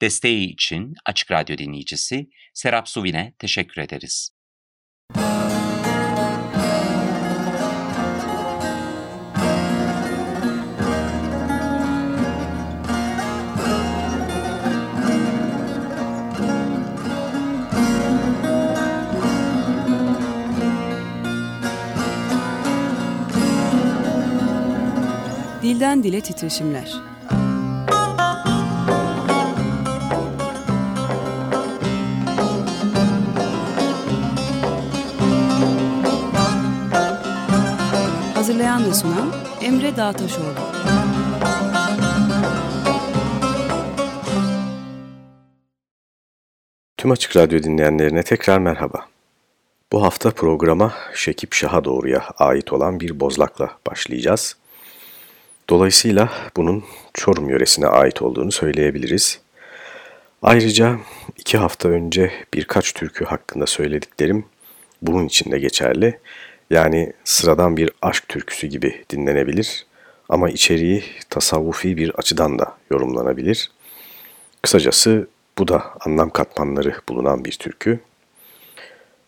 Desteği için Açık Radyo dinleyicisi Serap Suvin'e teşekkür ederiz. Dilden Dile Titreşimler Hazırlayan ve sunan Emre Dağtaşoğlu. Tüm Açık Radyo dinleyenlerine tekrar merhaba. Bu hafta programa Şekip Şah'a doğruya ait olan bir bozlakla başlayacağız. Dolayısıyla bunun Çorum yöresine ait olduğunu söyleyebiliriz. Ayrıca iki hafta önce birkaç türkü hakkında söylediklerim bunun için de geçerli. Yani sıradan bir aşk türküsü gibi dinlenebilir ama içeriği tasavvufi bir açıdan da yorumlanabilir. Kısacası bu da anlam katmanları bulunan bir türkü.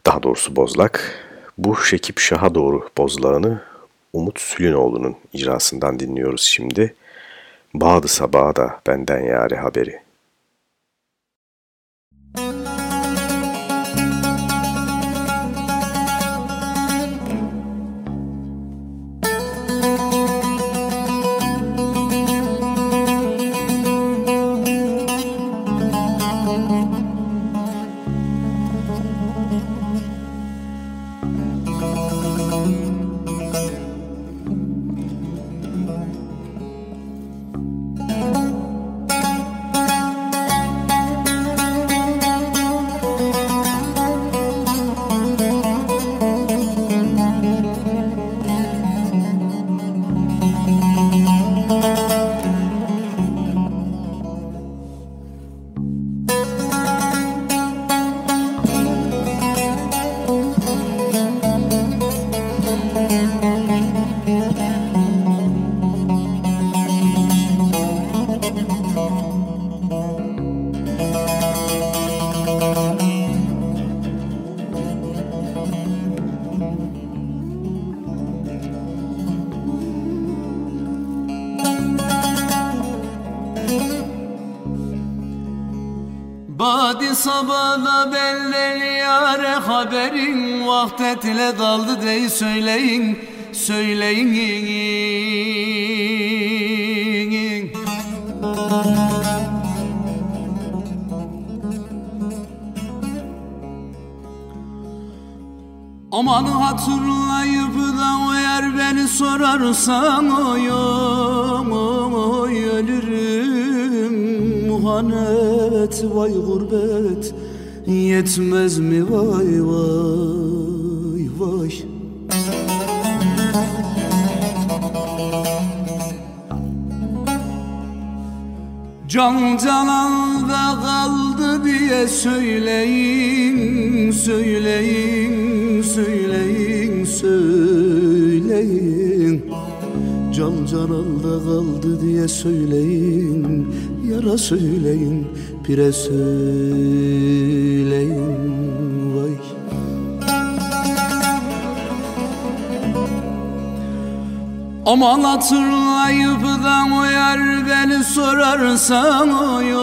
Daha doğrusu bozlak. Bu Şekip Şah'a doğru bozlağını Umut Sülünoğlu'nun icrasından dinliyoruz şimdi. Bağdı sabaha da benden yare haberi. sabana Vahdetle daldı dey söyleyin Söyleyin. Aman hatırlayıp da o yer beni sorarsan oy, oy ölürüm. Muhanet vay gurbet Yetmez mi vay vay Can cananda kaldı diye söyleyin, söyleyin, söyleyin, söyleyin. Can cananda kaldı diye söyleyin, yara söyleyin, pire söyleyin Aman hatırlayıp da o yer beni sorarsan oy,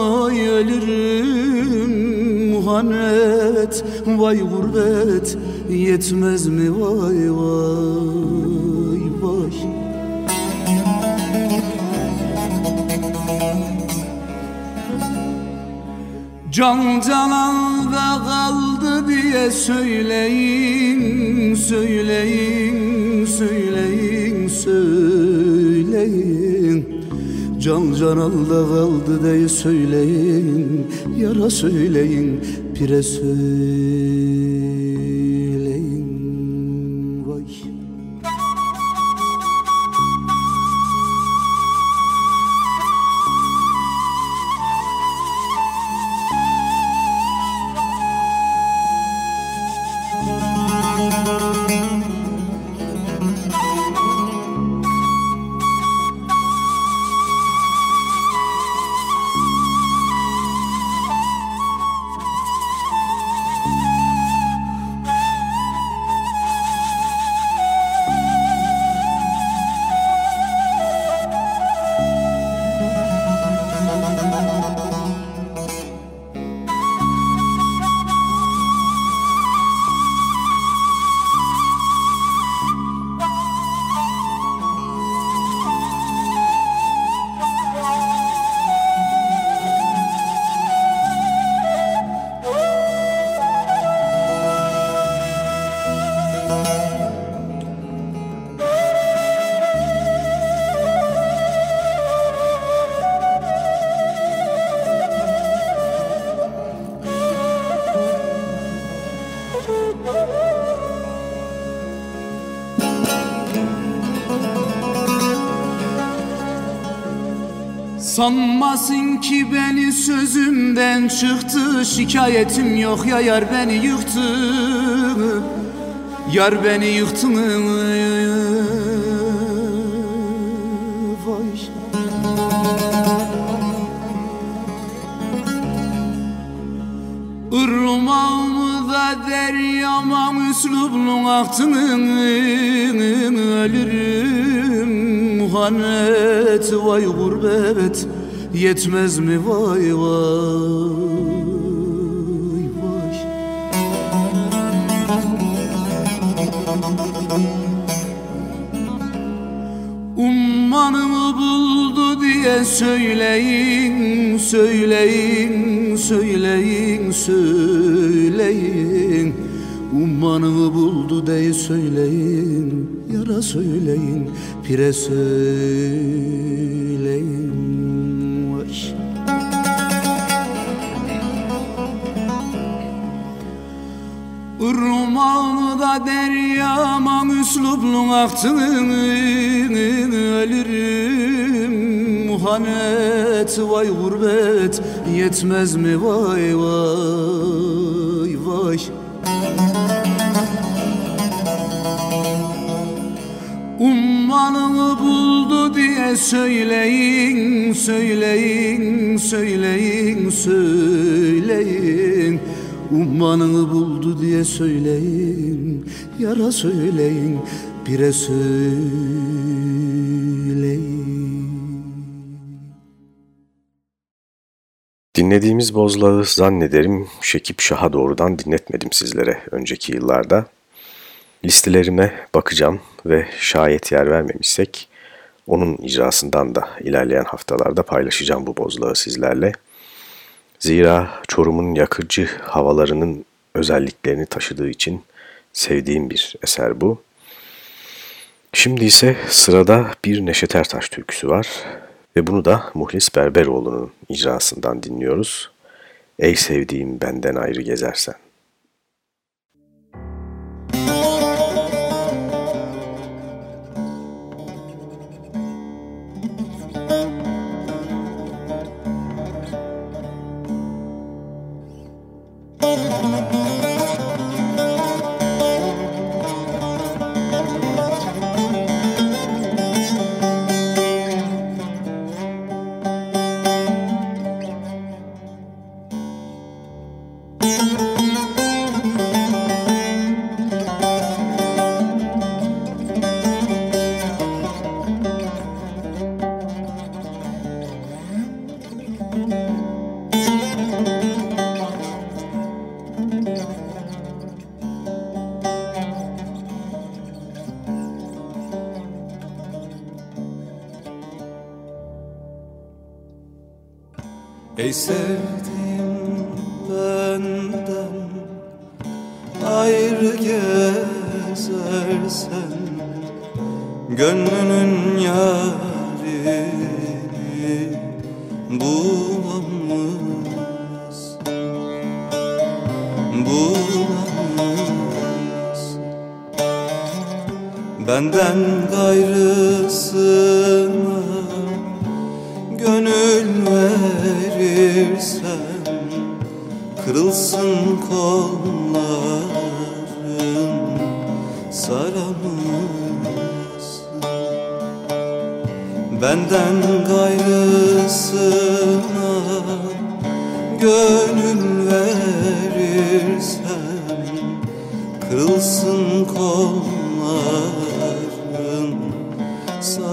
oy ölürüm. Muhanet Vay gurbet yetmez mi? Vay vay vay Can cananda kaldı diye söyleyin, söyleyin, söyleyin, söyleyin. Can cananda kaldı diye söyleyin, yara söyleyin, pire söyleyin Sanmasın ki beni sözümden çıktı Şikayetim yok ya yar beni yıktı Yar beni yıktı Vay. Irmağımı da deryama üslublun aktının Ölürüm muhanet vay gurbet Yetmez mi vay vay vay? Ummanımı buldu diye söyleyin, söyleyin, söyleyin, söyleyin. Ummanımı buldu diye söyleyin, yara söyleyin, pire söyleyin. Vay. Irmağını da deryama üslublun aktının Ölürüm. Muhanet vay gurbet Yetmez mi? Vay vay vay Ummanını buldu diye söyleyin, söyleyin, söyleyin, söyleyin Ummanını buldu diye söyleyin, yara söyleyin, bire söyleyin Dinlediğimiz bozlağı zannederim Şekip Şah'a doğrudan dinletmedim sizlere önceki yıllarda. Listelerime bakacağım ve şayet yer vermemişsek onun icrasından da ilerleyen haftalarda paylaşacağım bu bozlağı sizlerle. Zira Çorum'un yakıcı havalarının özelliklerini taşıdığı için sevdiğim bir eser bu. Şimdi ise sırada bir Neşet Ertaş türküsü var ve bunu da Muhlis Berberoğlu'nun icrasından dinliyoruz. Ey sevdiğim benden ayrı gezersen.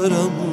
but I'm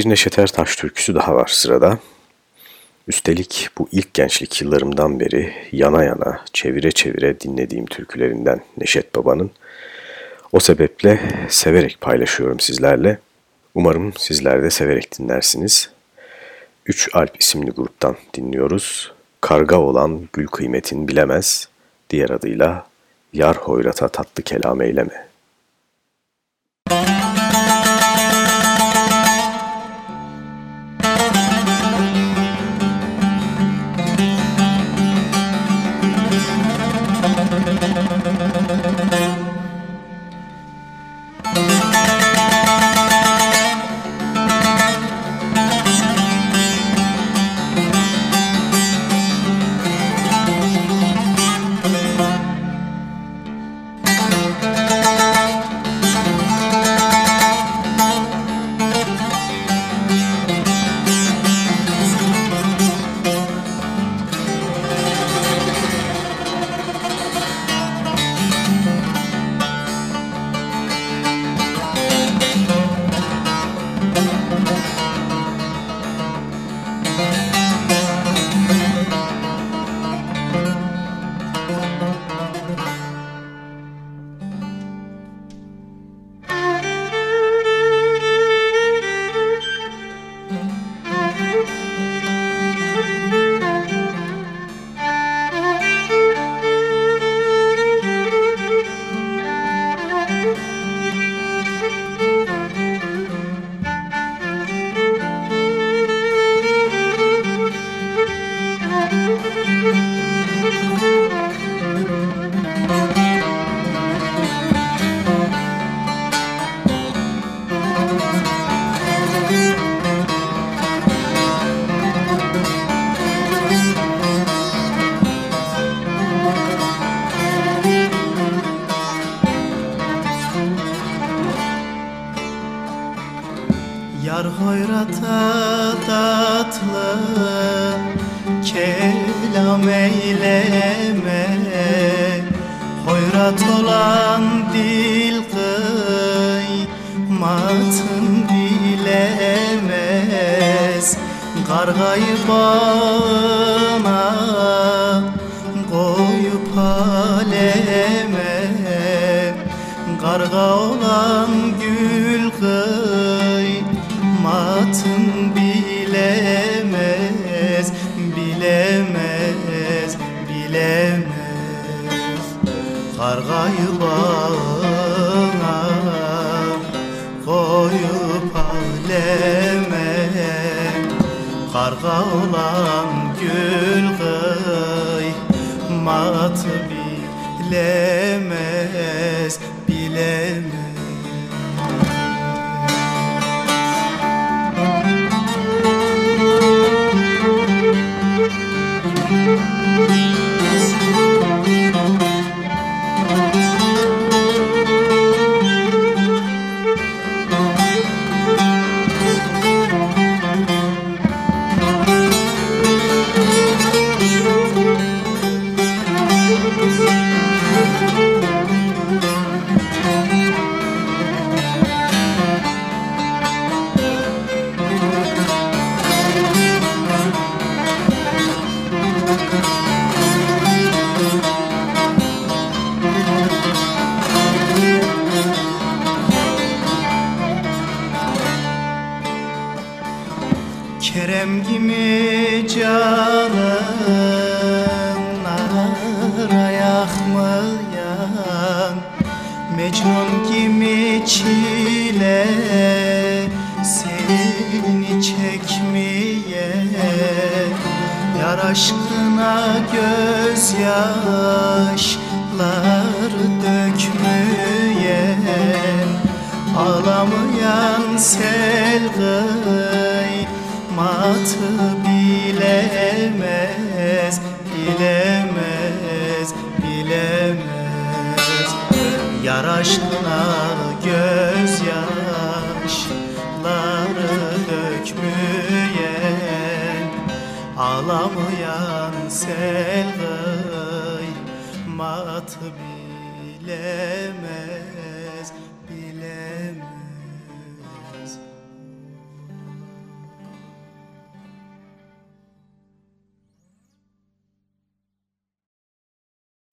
Bir Neşet Ertaş türküsü daha var sırada. Üstelik bu ilk gençlik yıllarımdan beri yana yana, çevire çevire dinlediğim türkülerinden Neşet Baba'nın. O sebeple severek paylaşıyorum sizlerle. Umarım sizler de severek dinlersiniz. Üç Alp isimli gruptan dinliyoruz. Karga olan gül kıymetin bilemez, diğer adıyla Yar hoyrata tatlı kelam eyleme. Yar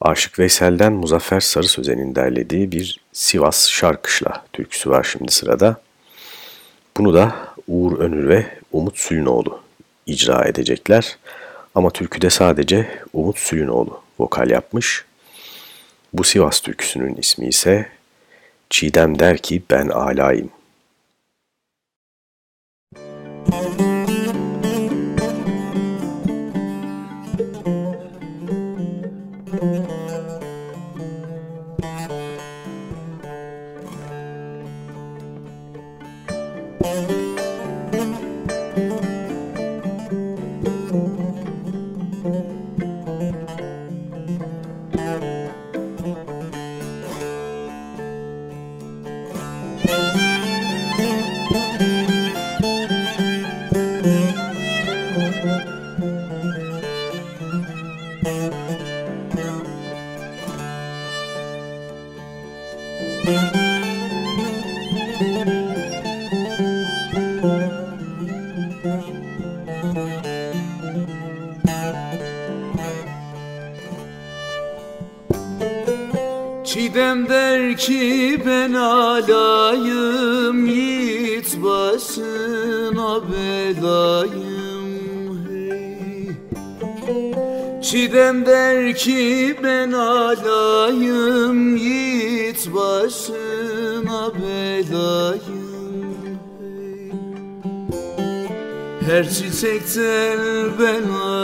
Aşık Veysel'den Muzaffer Sarı Sözen'in derlediği bir Sivas Şarkışla türküsü var şimdi sırada. Bunu da Uğur Önür ve Umut Sülünoğlu icra edecekler. Ama türküde sadece Umut Sülünoğlu vokal yapmış. Bu Sivas türküsünün ismi ise Çiğdem der ki ben alayım.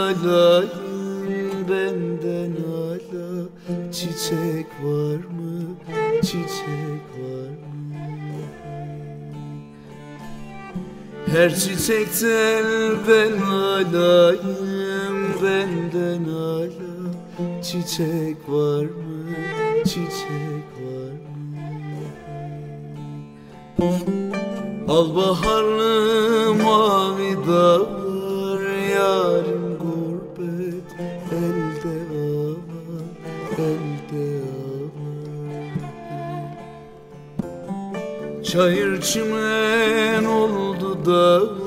Alayım Benden ala çiçek var mı? Çiçek var mı? Her çiçekten ben alayım Benden ala çiçek var mı? Çiçek var mı? Al baharlı mavi dağlar Yarim Çayır çimen oldu dağlar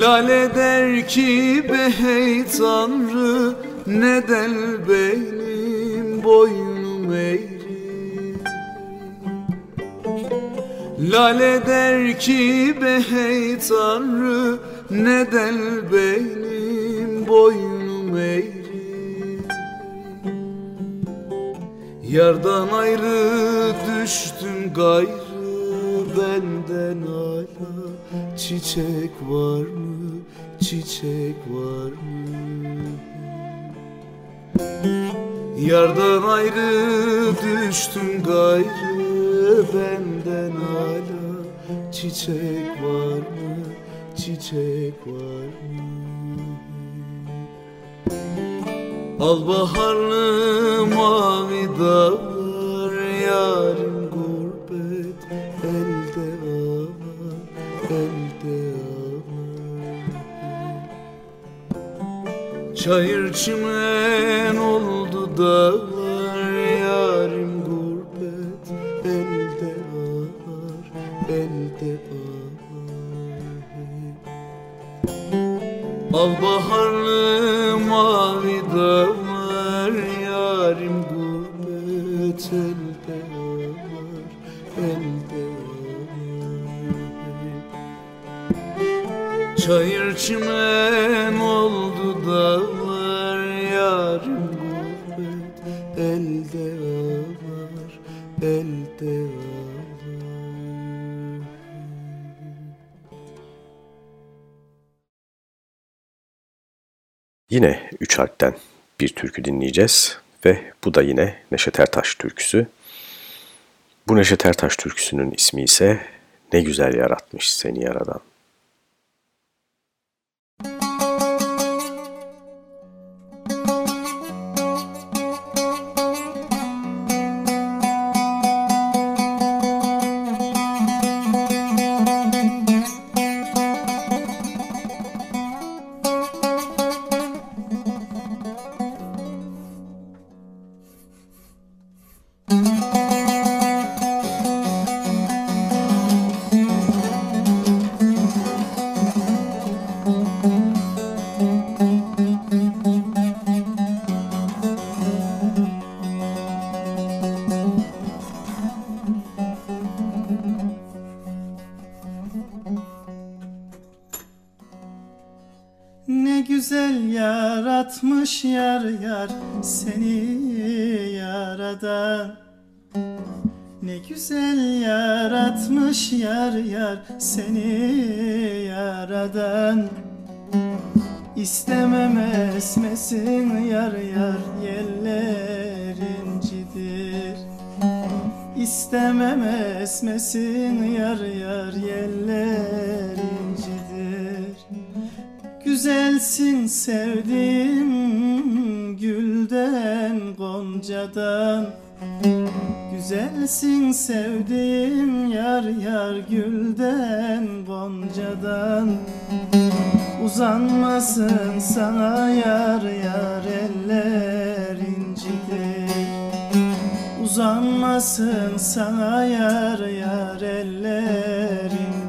Lale der ki be hey tanrı Neden benim boynum eğri Lale der ki be hey tanrı Neden benim boynum eğri Yardan ayrı düştüm gayrı Benden hala çiçek var mı? Çiçek var mı? Yardan ayrı düştüm gayrı Benden hala çiçek var mı? Çiçek var mı? Al baharlı mavi dağlar Çayır çimen oldu dağlar Yarim gurbet elde ağlar Elde ağlar. Al baharlı mavi dağlar Yarim gurbet elde ağlar Elde ağlar. Çayır çimen üç harpten bir türkü dinleyeceğiz ve bu da yine Neşet Ertaş türküsü. Bu Neşet Ertaş türküsünün ismi ise Ne Güzel Yaratmış Seni Yaradan. Yar yar seni yaradan. İstemem esmesin yar yar yeller incidir İstemem esmesin yar yar yeller incidir Güzelsin sevdim gülden goncadan Güzelsin sevdim yar yar gülden goncadan Uzanmasın sana yar yar eller incidir Uzanmasın sana yar yar eller incidir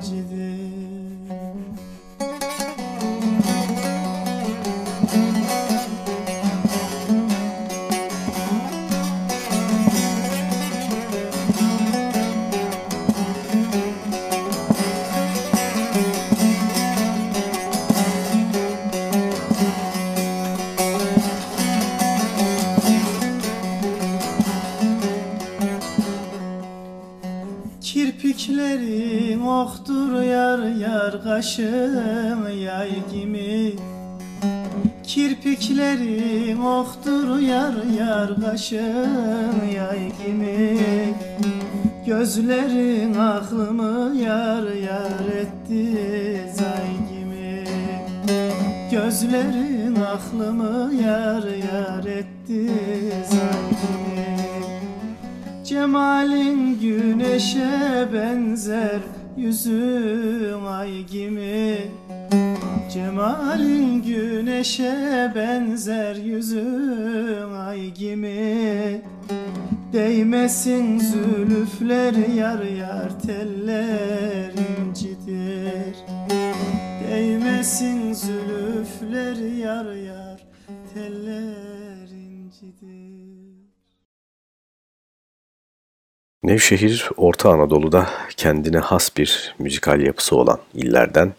yar yar kaşın yay gibi. Kirpiklerin oktur yar yar kaşın yay gibi. Gözlerin aklımı yar yar etti zay gibi. Gözlerin aklımı yar yar etti zay gibi. Cemalin güneşe benzer yüzün ay gibi. Cemalin güneşe benzer yüzün ay gibi. Değmesin zülüfler yar yar teller incidir Değmesin zülüfler yar yar teller Nevşehir, Orta Anadolu'da kendine has bir müzikal yapısı olan illerden,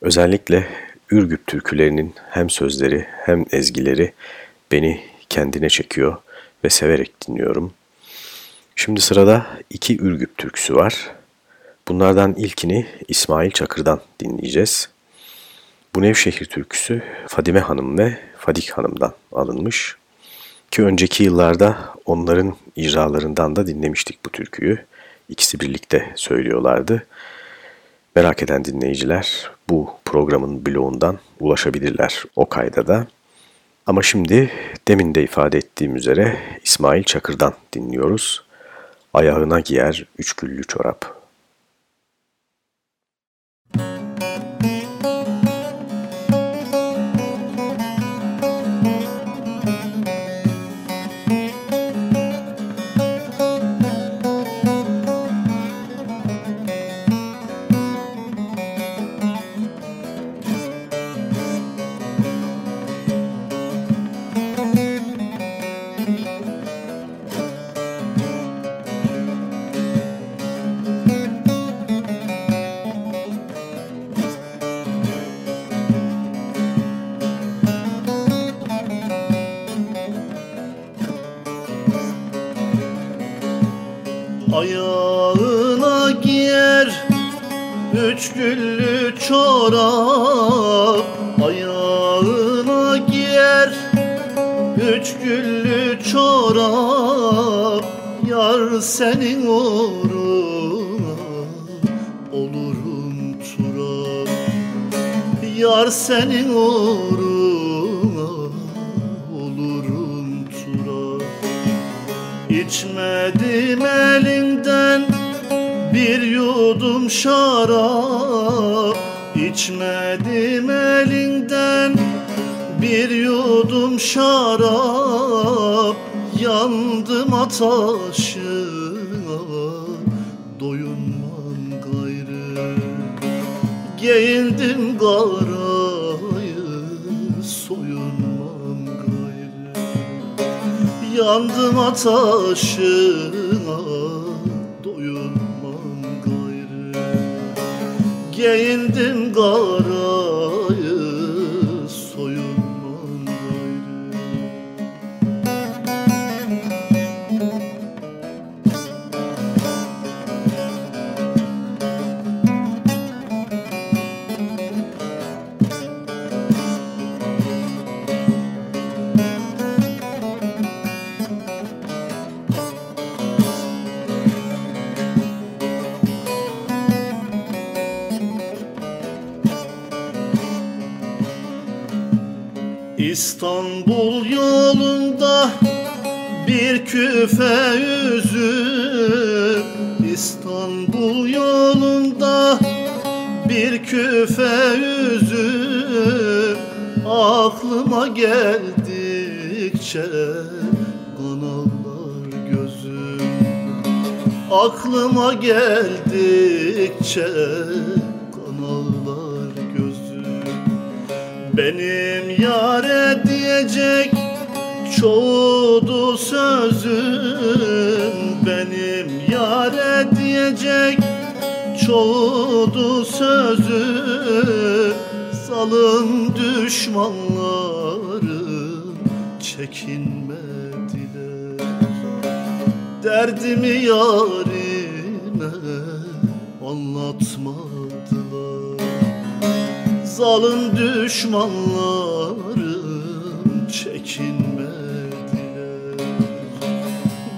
özellikle Ürgüp türkülerinin hem sözleri hem ezgileri beni kendine çekiyor ve severek dinliyorum. Şimdi sırada iki Ürgüp türküsü var. Bunlardan ilkini İsmail Çakır'dan dinleyeceğiz. Bu Nevşehir türküsü Fadime Hanım ve Fadik Hanım'dan alınmış. Ki önceki yıllarda onların icralarından da dinlemiştik bu türküyü. İkisi birlikte söylüyorlardı. Merak eden dinleyiciler bu programın bloğundan ulaşabilirler o kayda da. Ama şimdi demin de ifade ettiğim üzere İsmail Çakır'dan dinliyoruz. Ayağına giyer üç güllü çorap. Yandım ataşına doyulmam gayrı. Giyindim garayı geldikçe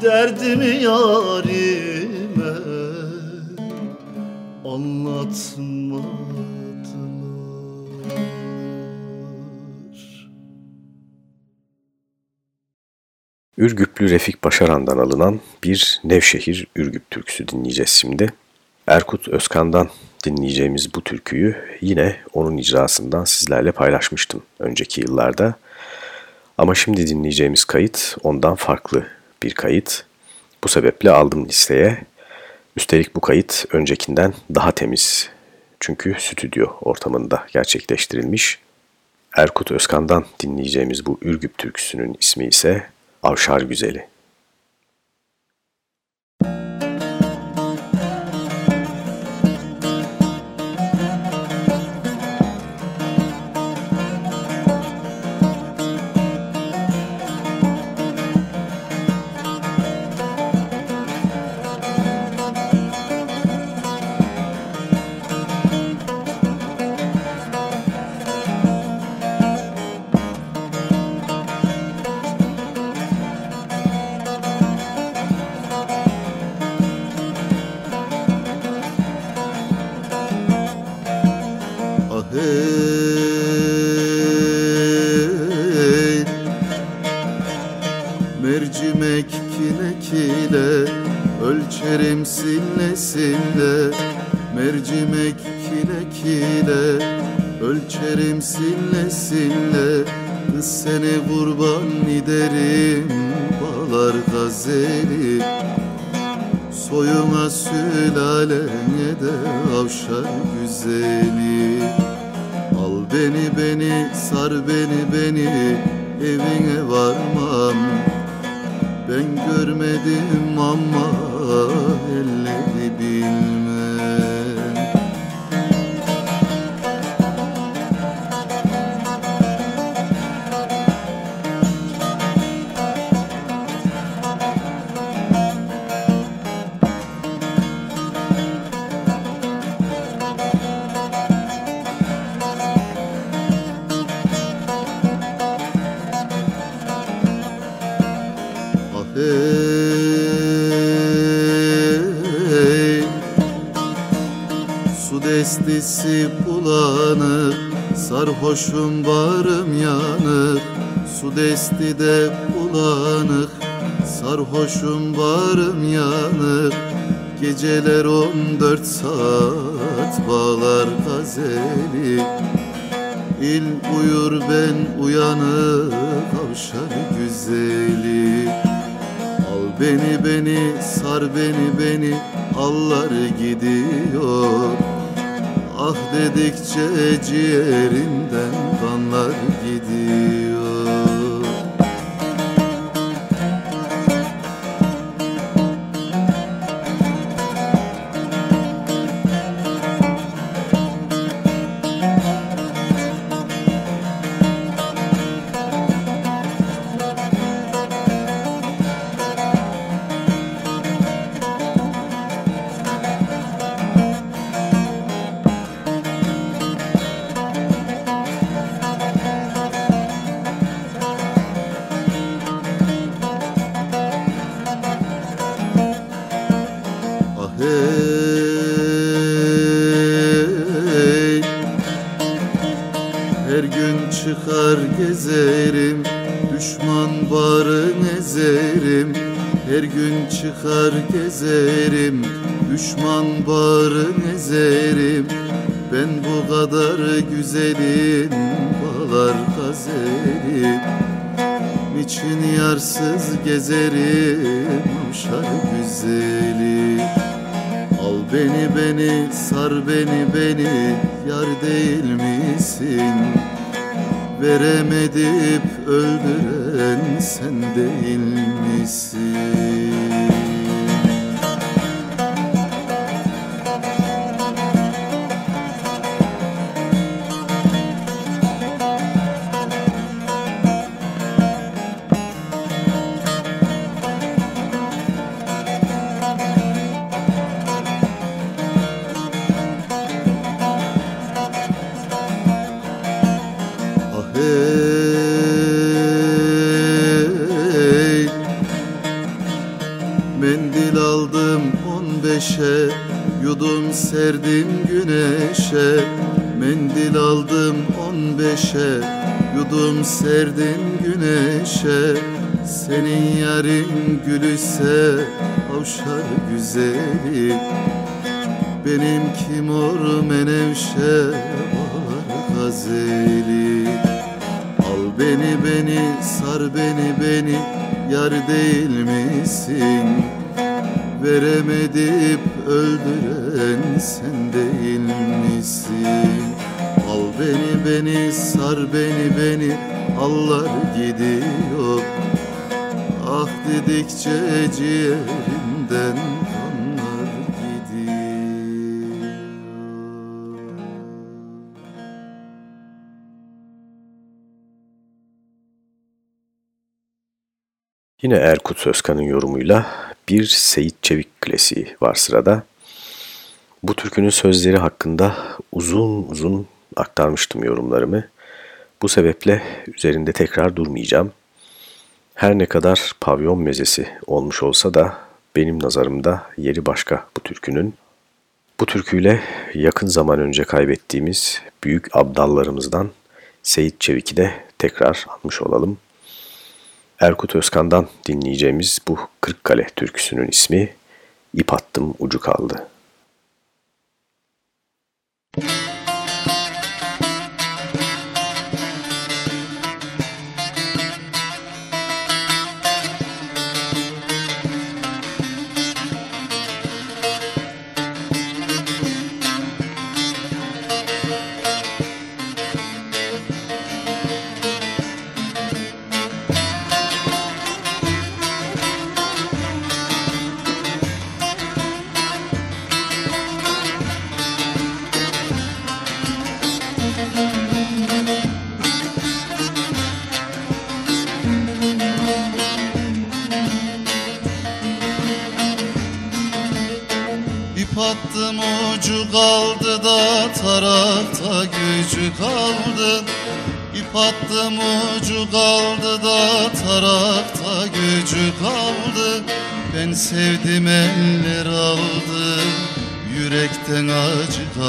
Derdimi yarime anlatmadılar Ürgüplü Refik Başaran'dan alınan bir Nevşehir Ürgüp türküsü dinleyeceğiz şimdi. Erkut Özkan'dan dinleyeceğimiz bu türküyü yine onun icrasından sizlerle paylaşmıştım önceki yıllarda. Ama şimdi dinleyeceğimiz kayıt ondan farklı bir kayıt. Bu sebeple aldım listeye. Üstelik bu kayıt öncekinden daha temiz. çünkü stüdyo ortamında gerçekleştirilmiş. Erkut Özkan'dan dinleyeceğimiz bu Ürgüp türküsünün ismi ise Avşar Güzeli. nesil nesilde Mercimek kile kile Ölçerim sille sille Kız seni kurban giderim Bağlar gazeli. Soyuma sülalene de avşar güzeli. Al beni beni sar beni beni Evine varmam. Ben görmedim destisi Sarhoşum barım yanık Su desti de bulanık. Sarhoşum barım yanık Geceler on dört saat bağlar gazeli. İl uyur ben uyanık Kavşar güzeli. Al beni beni sar beni beni Allar gidiyor. Ah dedikçe ciğerimden gezerim Avşar güzeli Al beni beni sar beni beni Yar değil misin Veremedip öldüren sen değil misin? Serdim güneşe Mendil aldım on beşe. Yudum serdim güneşe Senin yarın gülüse Avşar güzeli. Benim kim or menevşe Var gazeli. Al beni beni sar beni beni Yar değil misin? Veremedip öldüren sen değil misin? Al beni beni sar beni beni allar gidiyor Ah dedikçe ciğerimden kanlar gidiyor Yine Erkut Özkan'ın yorumuyla bir Seyit Çevik klasiği var sırada. Bu türkünün sözleri hakkında uzun uzun aktarmıştım yorumlarımı. Bu sebeple üzerinde tekrar durmayacağım. Her ne kadar pavyon mezesi olmuş olsa da benim nazarımda yeri başka bu türkünün. Bu türküyle yakın zaman önce kaybettiğimiz büyük abdallarımızdan Seyit Çevik'i de tekrar almış olalım. Erkut Özkan'dan dinleyeceğimiz bu Kırıkkale türküsünün ismi İp attım ucu kaldı. İp İp attım ucu kaldı da tarakta gücü kaldı. Ben sevdim eller aldı yürekten acı kaldı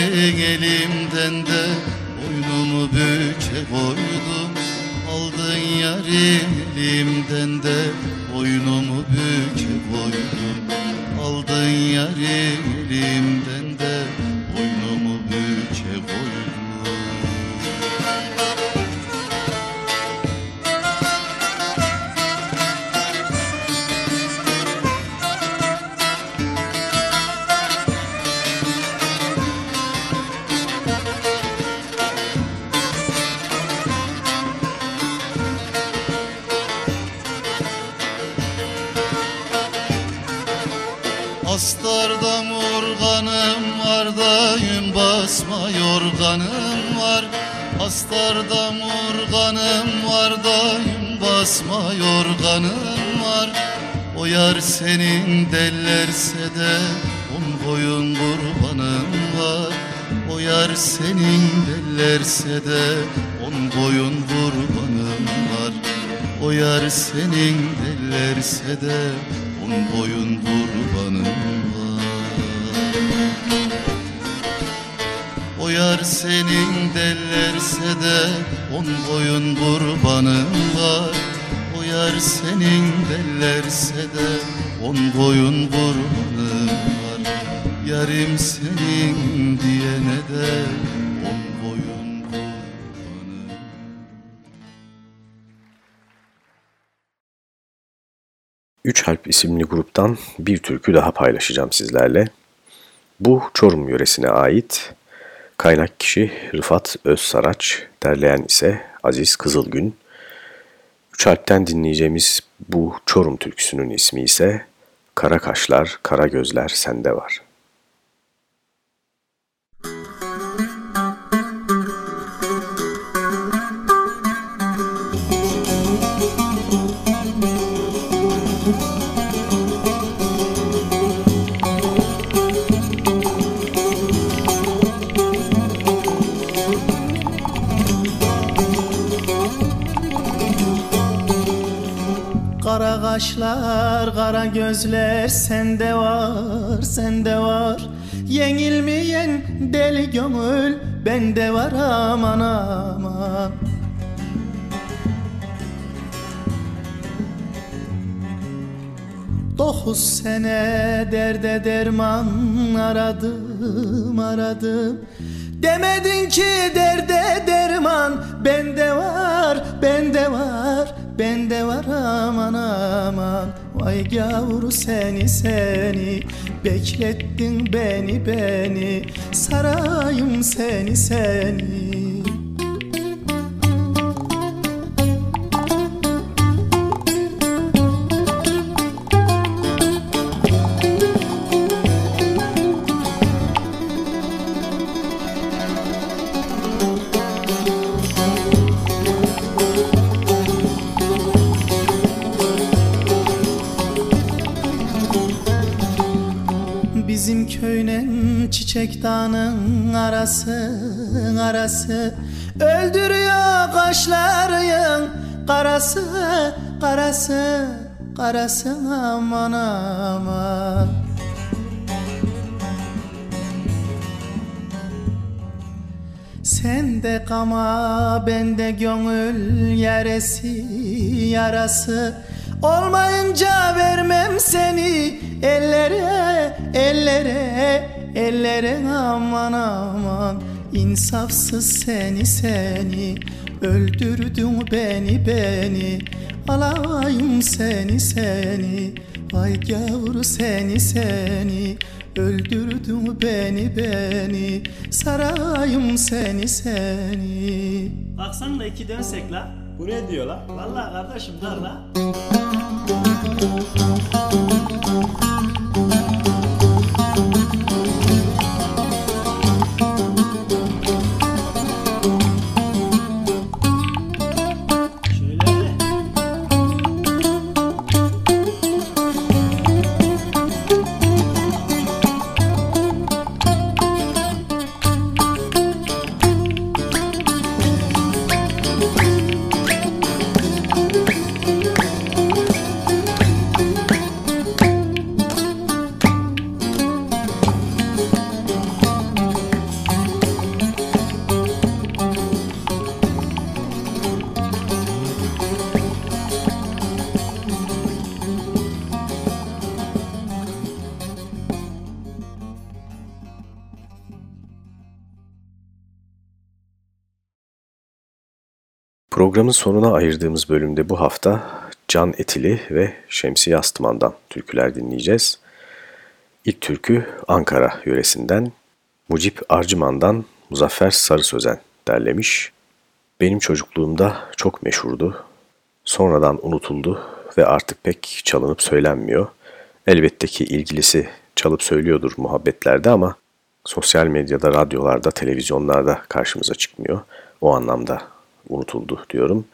elimden de boynumu büke koydum Aldın yarın elimden de boynumu büke koydum Aldın yarın elimden yorganım var Astarda morganım var da yün basma yorganım var. O yar senin dellerse de on boyun kurbanım var. O yar senin dellerse de on boyun kurbanım var. O yar senin dellerse de on boyun kurbanım var O yar senin dellerse de on boyun kurbanım var O yar senin dellerse de on boyun kurbanım var Yarim senin diyene de on boyun kurbanım Üç Harp isimli gruptan bir türkü daha paylaşacağım sizlerle. Bu Çorum yöresine ait. Kaynak kişi Rıfat Özsaraç, derleyen ise Aziz Kızılgün. Üç Harp'ten dinleyeceğimiz bu Çorum türküsünün ismi ise Kara Kaşlar, Kara Gözler Sende Var. Kaşlar, kara gözler sende var, sende var. Yenilmeyen deli gönül bende var aman aman. Dokuz sene derde derman aradım aradım Demedin ki derde derman bende var bende var bende var aman aman. Vay gavuru seni seni. Beklettin beni beni. Sarayım seni seni Bizim köylen çiçek dağının arası arası. Öldürüyor kaşların karası karası karası. Aman aman. Sende kama bende gönül yaresi yarası Olmayınca vermem seni ellere ellere ellere. Aman aman İnsafsız seni seni. Öldürdün beni beni. Alayım seni seni. Vay gavur seni seni. Öldürdün beni beni. Sarayım seni seni. Baksan da iki dönsek la. Bu ne diyor la? Vallahi kardeşim dar la. Thank you. Programın sonuna ayırdığımız bölümde bu hafta Can Etili ve Şemsiye Astıman'dan türküler dinleyeceğiz. İlk türkü Ankara yöresinden Mucip Arcıman'dan Muzaffer Sarı Sözen derlemiş. Benim çocukluğumda çok meşhurdu. Sonradan unutuldu ve artık pek çalınıp söylenmiyor. Elbette ki ilgilisi çalıp söylüyordur muhabbetlerde ama sosyal medyada, radyolarda, televizyonlarda karşımıza çıkmıyor. O anlamda unutuldu diyorum.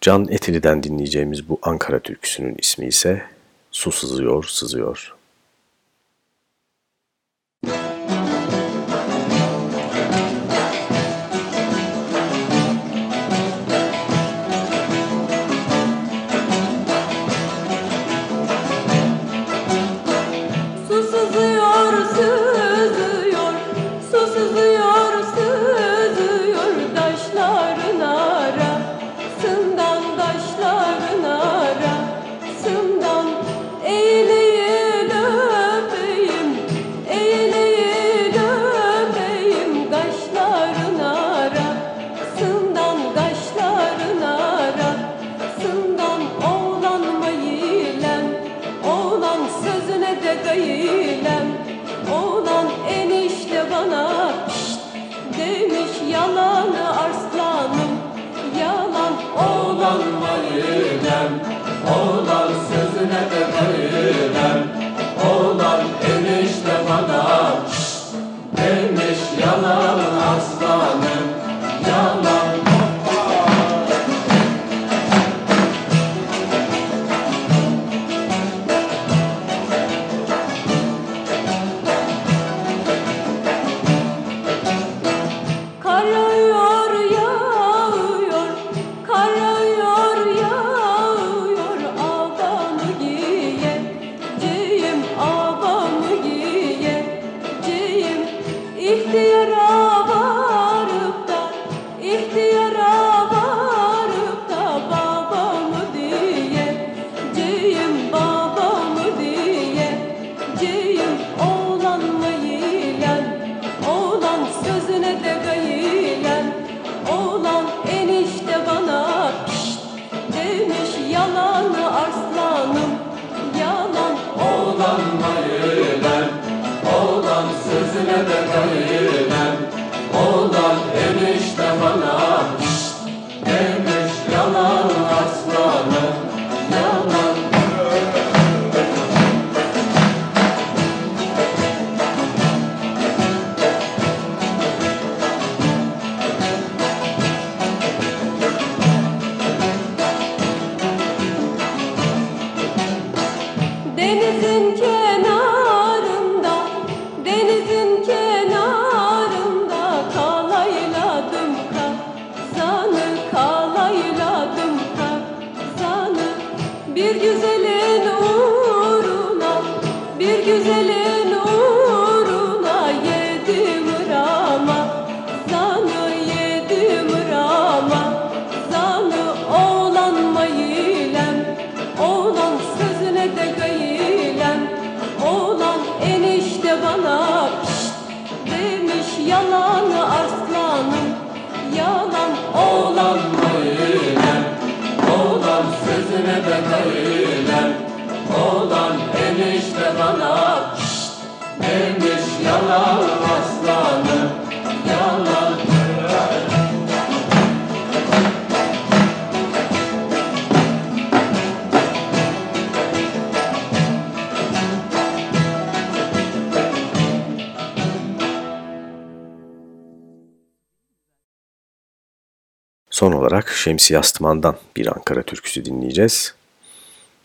Can Etili'den dinleyeceğimiz bu Ankara türküsünün ismi ise Su Sızıyor Sızıyor. Şemsi Yastıman'dan bir Ankara türküsü dinleyeceğiz.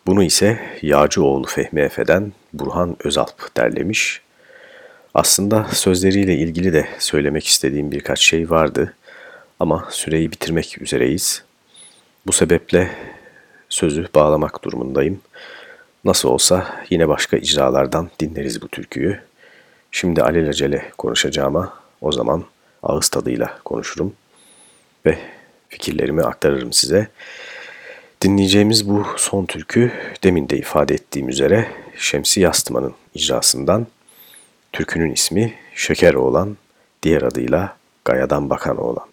Bunu ise Yağcıoğlu Fehmi Efe'den Burhan Özalp derlemiş. Aslında sözleriyle ilgili de söylemek istediğim birkaç şey vardı ama süreyi bitirmek üzereyiz. Bu sebeple sözü bağlamak durumundayım. Nasıl olsa yine başka icralardan dinleriz bu türküyü. Şimdi alelacele konuşacağıma o zaman ağız tadıyla konuşurum ve fikirlerimi aktarırım size. Dinleyeceğimiz bu son türkü demin de ifade ettiğim üzere Şemsi Yastıman'ın icrasından. Türkünün ismi Şeker Oğlan, diğer adıyla Gayadan Bakan Oğlan.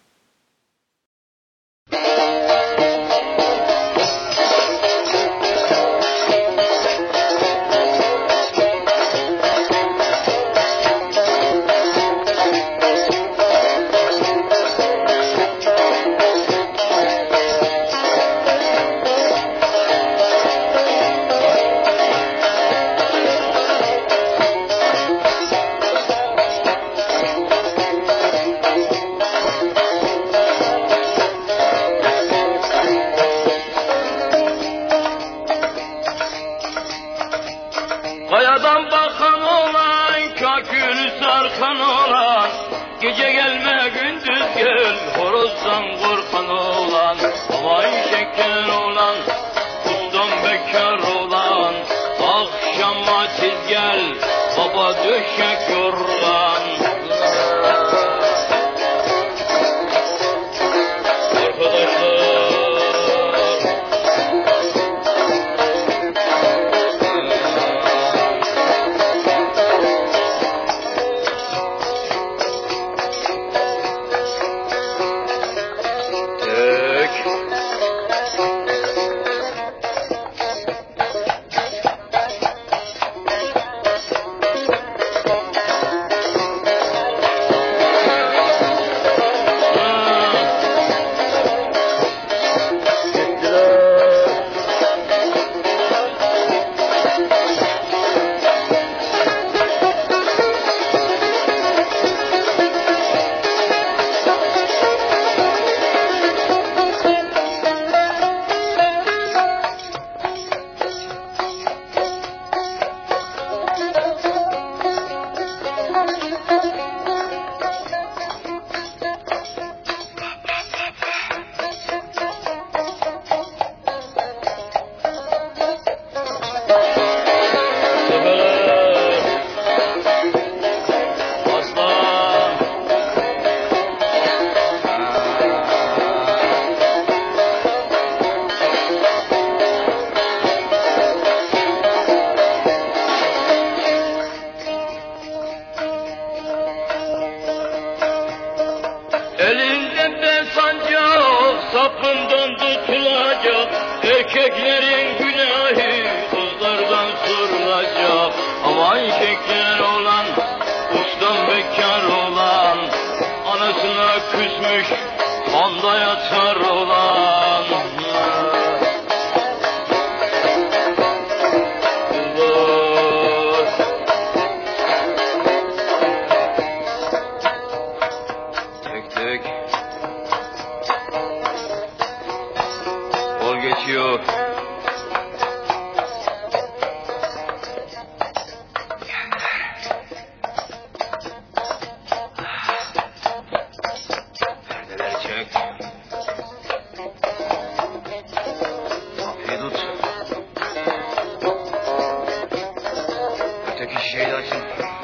比较幸福。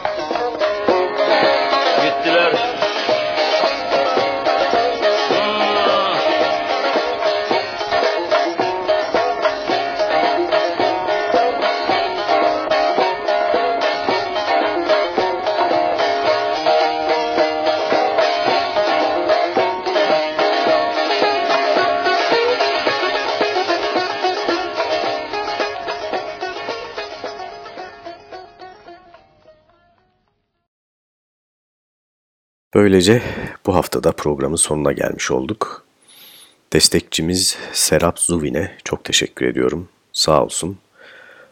Böylece bu haftada programın sonuna gelmiş olduk. Destekçimiz Serap Zuvin'e çok teşekkür ediyorum. Sağ olsun.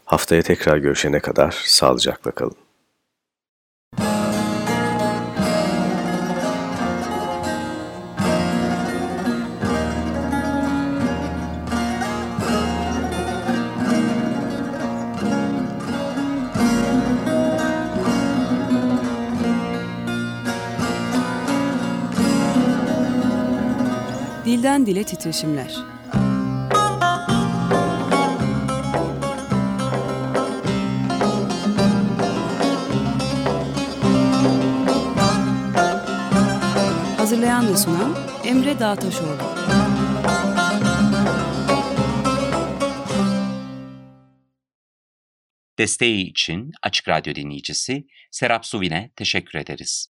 Haftaya tekrar görüşene kadar sağlıcakla kalın. Dilden dile titreşimler. Hazırlayan ve sunan Emre Dağtaşoğlu. Desteği için Açık Radyo dinleyicisi Serap Suvin'e teşekkür ederiz.